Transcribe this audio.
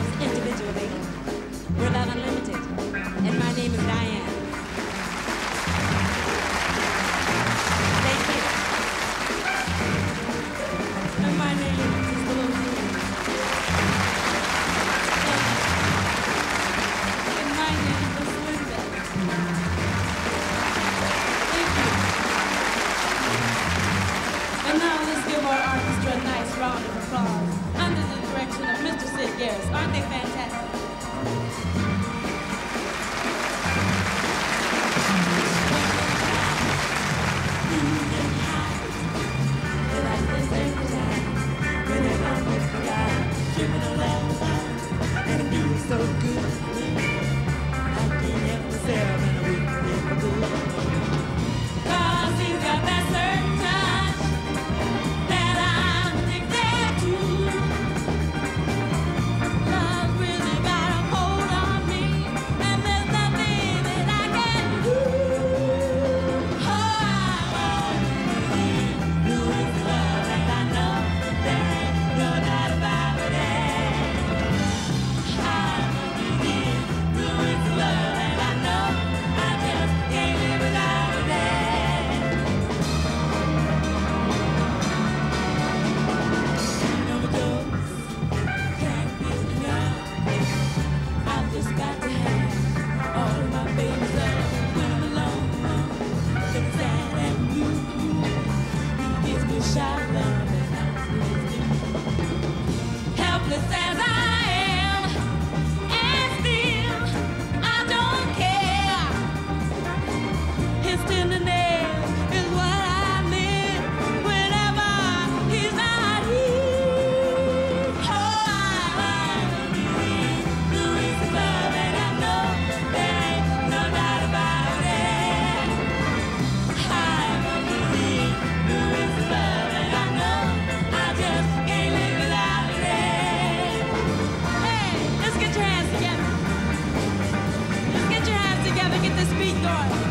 ourselves individually. We're not unlimited. And my name is Diane. Thank you. And my name is Lucy. And my name is Lisbeth. Thank you. And now let's give our orchestra a nice round of applause interested, yes. Aren't they fantastic? sunshine. Давай!